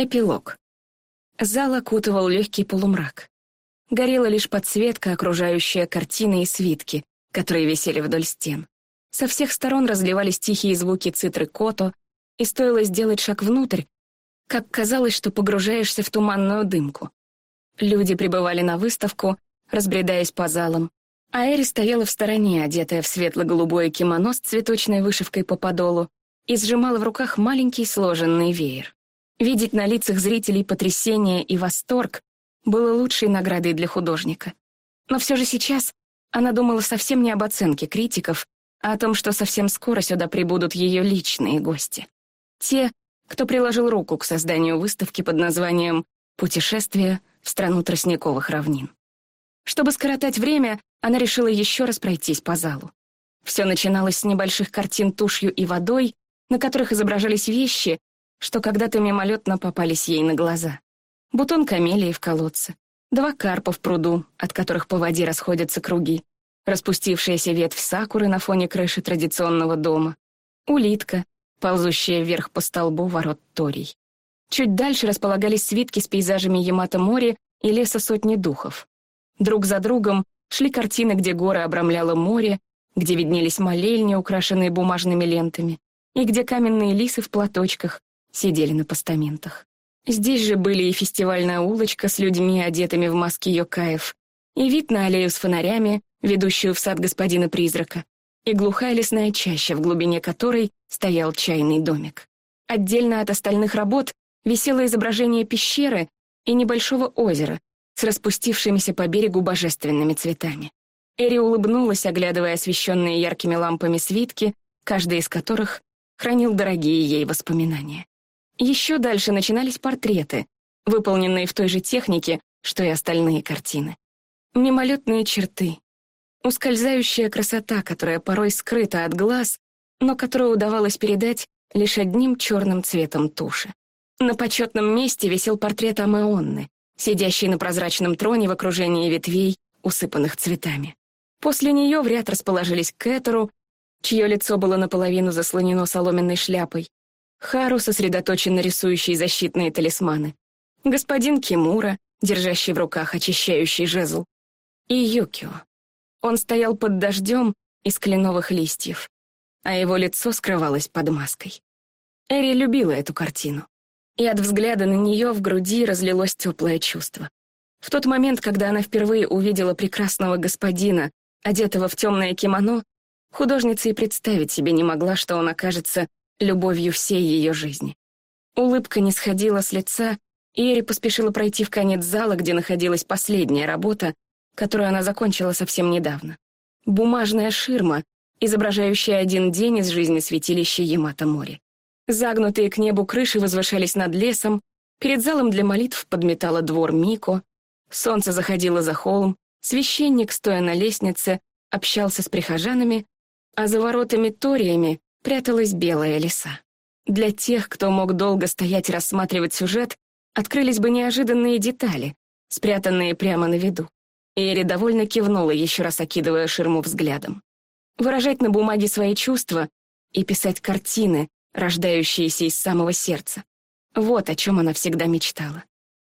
Эпилог. Зал окутывал легкий полумрак. Горела лишь подсветка, окружающая картины и свитки, которые висели вдоль стен. Со всех сторон разливались тихие звуки цитры кото, и стоило сделать шаг внутрь, как казалось, что погружаешься в туманную дымку. Люди прибывали на выставку, разбредаясь по залам, а Эри стояла в стороне, одетая в светло-голубое кимоно с цветочной вышивкой по подолу, и сжимала в руках маленький сложенный веер. Видеть на лицах зрителей потрясение и восторг было лучшей наградой для художника. Но все же сейчас она думала совсем не об оценке критиков, а о том, что совсем скоро сюда прибудут ее личные гости. Те, кто приложил руку к созданию выставки под названием «Путешествие в страну тростниковых равнин». Чтобы скоротать время, она решила еще раз пройтись по залу. Все начиналось с небольших картин тушью и водой, на которых изображались вещи, что когда-то мимолетно попались ей на глаза. Бутон камелии в колодце, два карпа в пруду, от которых по воде расходятся круги, распустившаяся ветвь сакуры на фоне крыши традиционного дома, улитка, ползущая вверх по столбу ворот Торий. Чуть дальше располагались свитки с пейзажами Ямато-моря и леса сотни духов. Друг за другом шли картины, где горы обрамляло море, где виднелись молельни, украшенные бумажными лентами, и где каменные лисы в платочках сидели на постаментах. Здесь же были и фестивальная улочка с людьми, одетыми в маски йокаев, и вид на аллею с фонарями, ведущую в сад господина-призрака, и глухая лесная чаща, в глубине которой стоял чайный домик. Отдельно от остальных работ висело изображение пещеры и небольшого озера с распустившимися по берегу божественными цветами. Эри улыбнулась, оглядывая освещенные яркими лампами свитки, каждый из которых хранил дорогие ей воспоминания. Еще дальше начинались портреты, выполненные в той же технике, что и остальные картины. Мимолетные черты, ускользающая красота, которая порой скрыта от глаз, но которую удавалось передать лишь одним черным цветом туши. На почетном месте висел портрет Амеонны, сидящей на прозрачном троне в окружении ветвей, усыпанных цветами. После нее в ряд расположились Кэтеру, чье лицо было наполовину заслонено соломенной шляпой, Хару, сосредоточенно рисующий защитные талисманы, господин Кимура, держащий в руках очищающий жезл, и Юкио. Он стоял под дождем из кленовых листьев, а его лицо скрывалось под маской. Эри любила эту картину, и от взгляда на нее в груди разлилось теплое чувство. В тот момент, когда она впервые увидела прекрасного господина, одетого в темное кимоно, художница и представить себе не могла, что он окажется любовью всей ее жизни. Улыбка не сходила с лица, и Эри поспешила пройти в конец зала, где находилась последняя работа, которую она закончила совсем недавно. Бумажная ширма, изображающая один день из жизни святилища Ямато-море. Загнутые к небу крыши возвышались над лесом, перед залом для молитв подметала двор Мико, солнце заходило за холм, священник, стоя на лестнице, общался с прихожанами, а за воротами Ториями пряталась белая лиса. Для тех, кто мог долго стоять и рассматривать сюжет, открылись бы неожиданные детали, спрятанные прямо на виду. Эри довольно кивнула, еще раз окидывая ширму взглядом. Выражать на бумаге свои чувства и писать картины, рождающиеся из самого сердца. Вот о чем она всегда мечтала.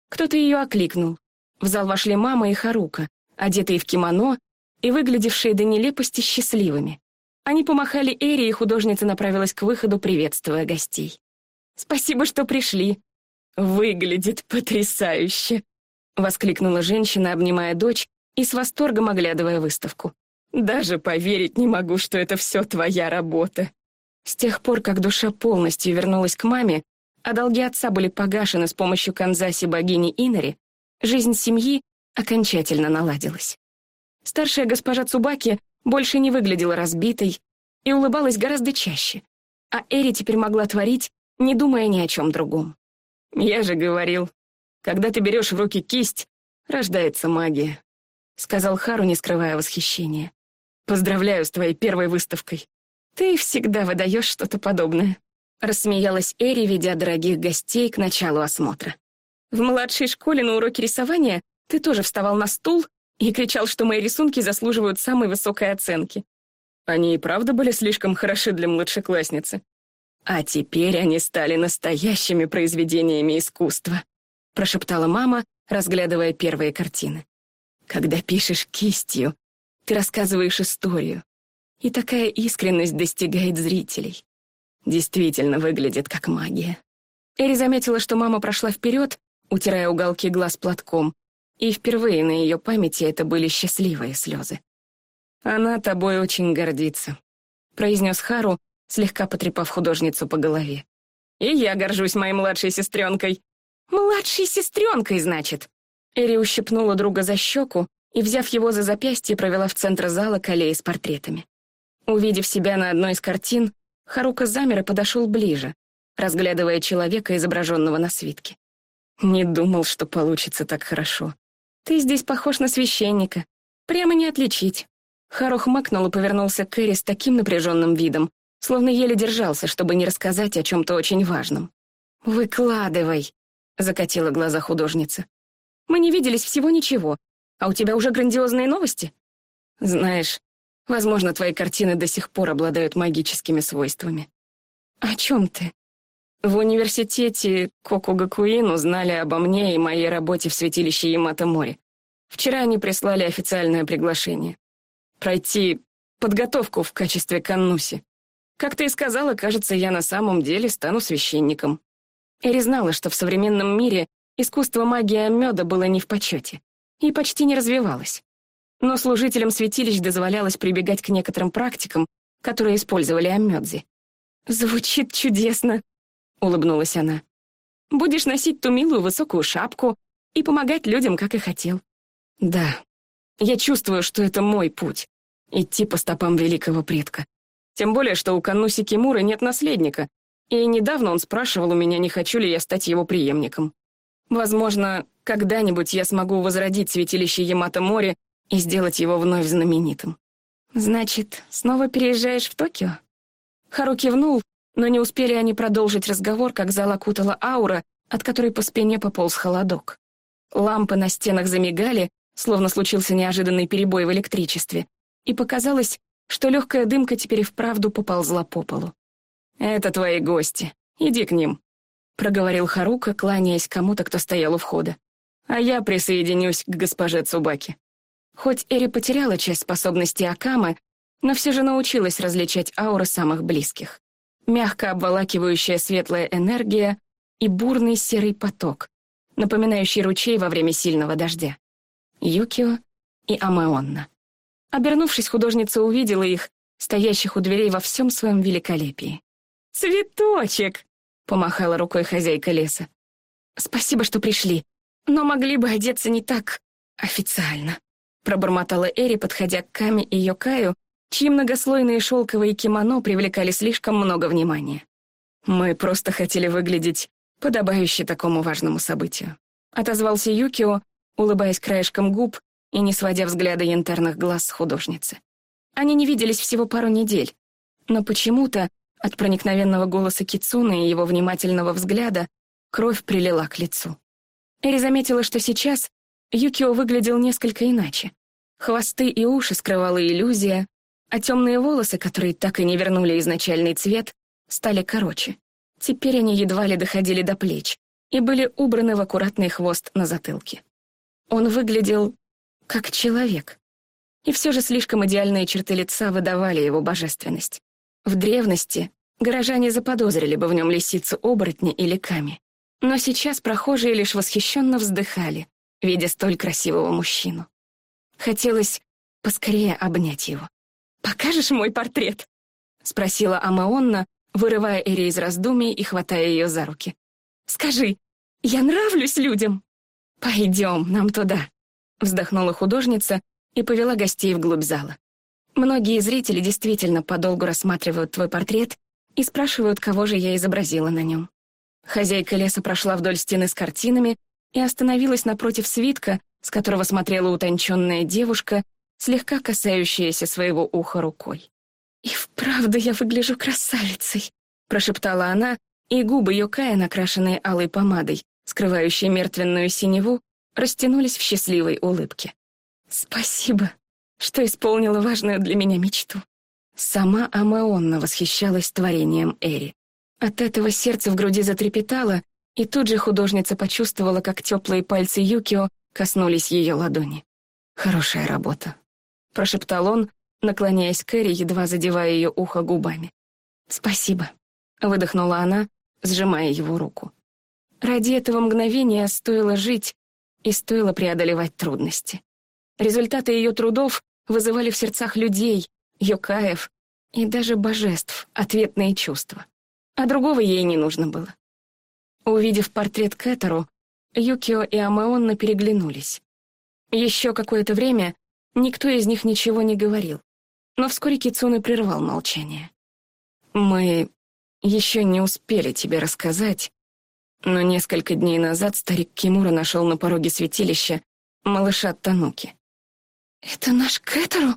Кто-то ее окликнул. В зал вошли мама и Харука, одетые в кимоно и выглядевшие до нелепости счастливыми. Они помахали Эри, и художница направилась к выходу, приветствуя гостей. «Спасибо, что пришли. Выглядит потрясающе!» — воскликнула женщина, обнимая дочь и с восторгом оглядывая выставку. «Даже поверить не могу, что это все твоя работа». С тех пор, как душа полностью вернулась к маме, а долги отца были погашены с помощью Канзаси богини Инари, жизнь семьи окончательно наладилась. Старшая госпожа Цубаки больше не выглядела разбитой и улыбалась гораздо чаще, а Эри теперь могла творить, не думая ни о чем другом. «Я же говорил, когда ты берешь в руки кисть, рождается магия», сказал Хару, не скрывая восхищения. «Поздравляю с твоей первой выставкой. Ты всегда выдаешь что-то подобное», рассмеялась Эри, ведя дорогих гостей к началу осмотра. «В младшей школе на уроке рисования ты тоже вставал на стул и кричал, что мои рисунки заслуживают самой высокой оценки. Они и правда были слишком хороши для младшеклассницы. А теперь они стали настоящими произведениями искусства, прошептала мама, разглядывая первые картины. Когда пишешь кистью, ты рассказываешь историю, и такая искренность достигает зрителей. Действительно выглядит как магия. Эри заметила, что мама прошла вперед, утирая уголки глаз платком, и впервые на ее памяти это были счастливые слезы. «Она тобой очень гордится», — произнес Хару, слегка потрепав художницу по голове. «И я горжусь моей младшей сестренкой». «Младшей сестренкой, значит?» Эри ущипнула друга за щеку и, взяв его за запястье, провела в центр зала к аллее с портретами. Увидев себя на одной из картин, Харука замер и подошел ближе, разглядывая человека, изображенного на свитке. «Не думал, что получится так хорошо. Ты здесь похож на священника. Прямо не отличить». Харух макнул и повернулся к Кэрри с таким напряженным видом, словно еле держался, чтобы не рассказать о чем-то очень важном. «Выкладывай», — закатила глаза художница. «Мы не виделись всего ничего, а у тебя уже грандиозные новости?» «Знаешь, возможно, твои картины до сих пор обладают магическими свойствами». «О чем ты?» В университете Кокугакуин узнали обо мне и моей работе в святилище Ямато-Море. Вчера они прислали официальное приглашение. Пройти подготовку в качестве каннуси. Как ты и сказала, кажется, я на самом деле стану священником. Эри знала, что в современном мире искусство магии меда было не в почете и почти не развивалось. Но служителям святилищ дозволялось прибегать к некоторым практикам, которые использовали Амёдзи. «Звучит чудесно», — улыбнулась она. «Будешь носить ту милую высокую шапку и помогать людям, как и хотел». «Да, я чувствую, что это мой путь — идти по стопам великого предка. Тем более, что у Кануси Кимуры нет наследника, и недавно он спрашивал у меня, не хочу ли я стать его преемником. Возможно, когда-нибудь я смогу возродить святилище Ямато-море и сделать его вновь знаменитым. Значит, снова переезжаешь в Токио? Хару кивнул, но не успели они продолжить разговор, как зал окутала аура, от которой по спине пополз холодок. Лампы на стенах замигали, словно случился неожиданный перебой в электричестве, и показалось, что легкая дымка теперь и вправду поползла по полу. «Это твои гости. Иди к ним», — проговорил Харука, кланяясь кому-то, кто стоял у входа. «А я присоединюсь к госпоже Цубаки». Хоть Эри потеряла часть способностей Акамы, но все же научилась различать ауры самых близких мягко обволакивающая светлая энергия и бурный серый поток, напоминающий ручей во время сильного дождя. Юкио и Амаонна. Обернувшись, художница увидела их, стоящих у дверей во всем своем великолепии. «Цветочек!» — помахала рукой хозяйка леса. «Спасибо, что пришли, но могли бы одеться не так официально», — пробормотала Эри, подходя к Каме и Йокаю, чьи многослойные шелковые кимоно привлекали слишком много внимания. Мы просто хотели выглядеть подобающе такому важному событию. Отозвался Юкио, улыбаясь краешком губ и не сводя взгляда янтарных глаз с художницы. Они не виделись всего пару недель, но почему-то от проникновенного голоса Кицуны и его внимательного взгляда кровь прилила к лицу. Эри заметила, что сейчас Юкио выглядел несколько иначе. Хвосты и уши скрывала иллюзия, а темные волосы, которые так и не вернули изначальный цвет, стали короче. Теперь они едва ли доходили до плеч и были убраны в аккуратный хвост на затылке. Он выглядел как человек. И все же слишком идеальные черты лица выдавали его божественность. В древности горожане заподозрили бы в нем лисицу-оборотня или ками. Но сейчас прохожие лишь восхищенно вздыхали, видя столь красивого мужчину. Хотелось поскорее обнять его. «Покажешь мой портрет?» — спросила Амаонна, вырывая Эри из раздумий и хватая ее за руки. «Скажи, я нравлюсь людям?» «Пойдем, нам туда», — вздохнула художница и повела гостей вглубь зала. Многие зрители действительно подолгу рассматривают твой портрет и спрашивают, кого же я изобразила на нем. Хозяйка леса прошла вдоль стены с картинами и остановилась напротив свитка, с которого смотрела утонченная девушка слегка касающаяся своего уха рукой. «И вправду я выгляжу красавицей», — прошептала она, и губы Йокая, накрашенные алой помадой, скрывающей мертвенную синеву, растянулись в счастливой улыбке. «Спасибо, что исполнила важную для меня мечту». Сама Амаонна восхищалась творением Эри. От этого сердце в груди затрепетало, и тут же художница почувствовала, как теплые пальцы Юкио коснулись ее ладони. «Хорошая работа», — прошептал он, наклоняясь к Эри, едва задевая ее ухо губами. «Спасибо», — выдохнула она, сжимая его руку. Ради этого мгновения стоило жить и стоило преодолевать трудности. Результаты ее трудов вызывали в сердцах людей, юкаев и даже божеств ответные чувства. А другого ей не нужно было. Увидев портрет Кэтеру, Юкио и Амеонна переглянулись. Еще какое-то время никто из них ничего не говорил, но вскоре Кицуны прервал молчание. «Мы еще не успели тебе рассказать, но несколько дней назад старик Кимура нашел на пороге святилища малыша Тануки. «Это наш Кэтеру?»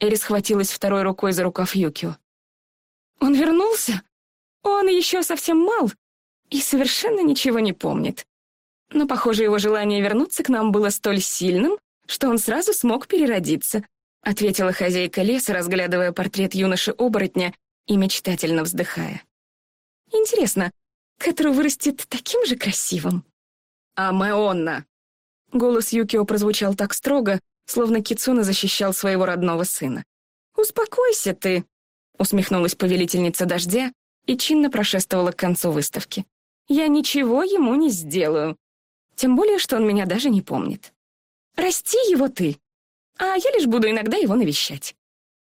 Эри схватилась второй рукой за рукав Юкио. «Он вернулся? Он еще совсем мал и совершенно ничего не помнит. Но, похоже, его желание вернуться к нам было столь сильным, что он сразу смог переродиться», ответила хозяйка леса, разглядывая портрет юноши-оборотня и мечтательно вздыхая. «Интересно, Кэтру вырастет таким же красивым?» «А Мэонна!» Голос Юкио прозвучал так строго, словно Кицуна защищал своего родного сына. «Успокойся ты!» — усмехнулась повелительница дождя и чинно прошествовала к концу выставки. «Я ничего ему не сделаю. Тем более, что он меня даже не помнит. Расти его ты, а я лишь буду иногда его навещать».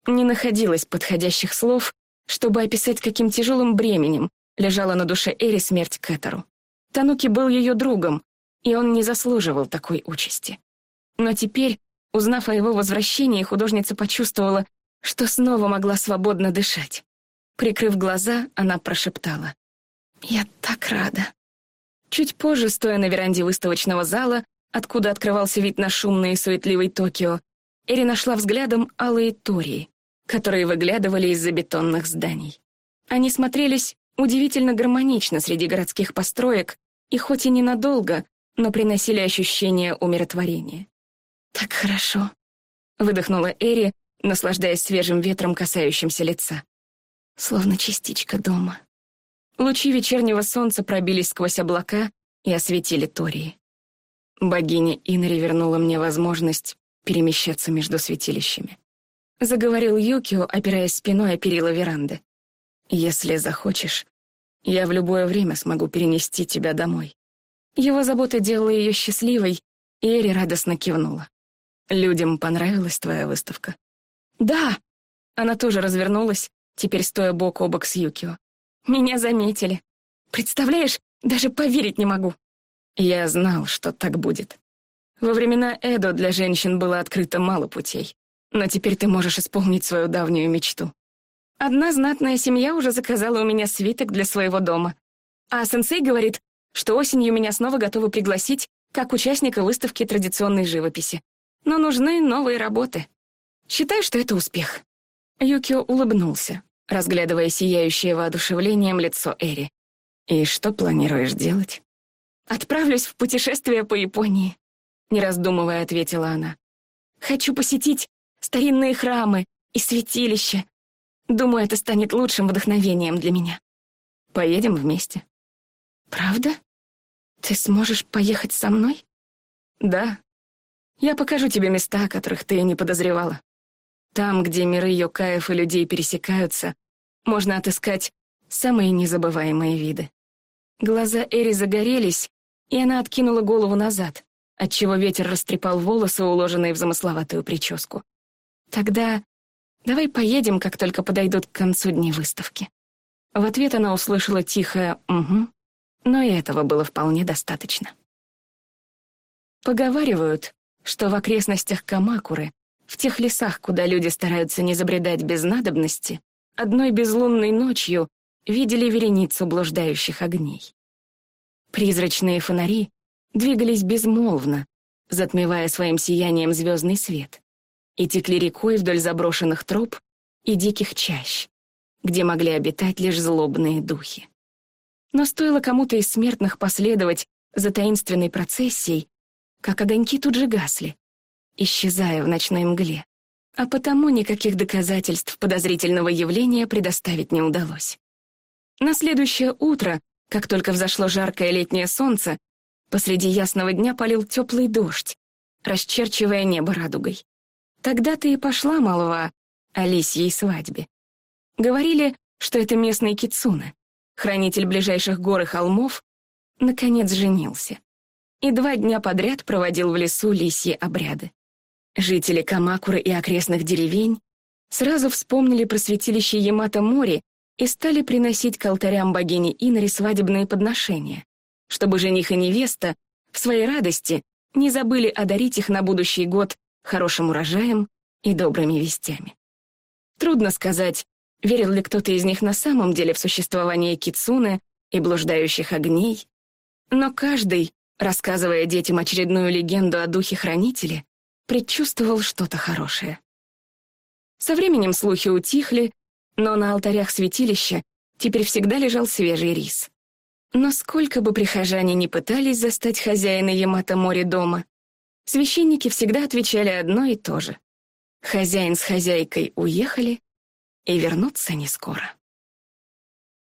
Не находилось подходящих слов, чтобы описать, каким тяжелым бременем лежала на душе Эри смерть Кэтеру. Тануки был ее другом, и он не заслуживал такой участи. Но теперь Узнав о его возвращении, художница почувствовала, что снова могла свободно дышать. Прикрыв глаза, она прошептала. «Я так рада». Чуть позже, стоя на веранде выставочного зала, откуда открывался вид на шумный и суетливый Токио, Эри нашла взглядом алые тории, которые выглядывали из-за бетонных зданий. Они смотрелись удивительно гармонично среди городских построек и хоть и ненадолго, но приносили ощущение умиротворения. «Так хорошо», — выдохнула Эри, наслаждаясь свежим ветром, касающимся лица. Словно частичка дома. Лучи вечернего солнца пробились сквозь облака и осветили Тории. Богиня Инри вернула мне возможность перемещаться между святилищами. Заговорил Юкио, опираясь спиной о перила веранды. «Если захочешь, я в любое время смогу перенести тебя домой». Его забота делала ее счастливой, и Эри радостно кивнула. Людям понравилась твоя выставка? Да! Она тоже развернулась, теперь стоя бок о бок с Юкио. Меня заметили. Представляешь, даже поверить не могу. Я знал, что так будет. Во времена Эдо для женщин было открыто мало путей. Но теперь ты можешь исполнить свою давнюю мечту. Одна знатная семья уже заказала у меня свиток для своего дома. А сенсей говорит, что осенью меня снова готовы пригласить как участника выставки традиционной живописи но нужны новые работы. Считаю, что это успех». Юкио улыбнулся, разглядывая сияющее воодушевлением лицо Эри. «И что планируешь делать?» «Отправлюсь в путешествие по Японии», — не раздумывая ответила она. «Хочу посетить старинные храмы и святилища. Думаю, это станет лучшим вдохновением для меня. Поедем вместе». «Правда? Ты сможешь поехать со мной?» «Да, я покажу тебе места, о которых ты и не подозревала. Там, где миры Йокаев и людей пересекаются, можно отыскать самые незабываемые виды. Глаза Эри загорелись, и она откинула голову назад, отчего ветер растрепал волосы, уложенные в замысловатую прическу. «Тогда давай поедем, как только подойдут к концу дней выставки». В ответ она услышала тихое «угу», но и этого было вполне достаточно. Поговаривают, что в окрестностях Камакуры, в тех лесах, куда люди стараются не забредать без надобности, одной безлунной ночью видели вереницу блуждающих огней. Призрачные фонари двигались безмолвно, затмевая своим сиянием звездный свет, и текли рекой вдоль заброшенных троп и диких чащ, где могли обитать лишь злобные духи. Но стоило кому-то из смертных последовать за таинственной процессией, как огоньки тут же гасли, исчезая в ночной мгле, а потому никаких доказательств подозрительного явления предоставить не удалось. На следующее утро, как только взошло жаркое летнее солнце, посреди ясного дня полил теплый дождь, расчерчивая небо радугой. Тогда-то и пошла молва о лисьей свадьбе. Говорили, что это местный кицуна, хранитель ближайших гор и холмов, наконец женился. И два дня подряд проводил в лесу лисьи обряды. Жители Камакуры и окрестных деревень сразу вспомнили про святилище Ямато-Мори и стали приносить к алтарям богини Инари свадебные подношения, чтобы жених и невеста в своей радости не забыли одарить их на будущий год хорошим урожаем и добрыми вестями. Трудно сказать, верил ли кто-то из них на самом деле в существование кицуны и блуждающих огней, но каждый, рассказывая детям очередную легенду о духе-хранителе, предчувствовал что-то хорошее. Со временем слухи утихли, но на алтарях святилища теперь всегда лежал свежий рис. Но сколько бы прихожане ни пытались застать хозяина Ямато-море дома, священники всегда отвечали одно и то же. Хозяин с хозяйкой уехали и вернутся не скоро.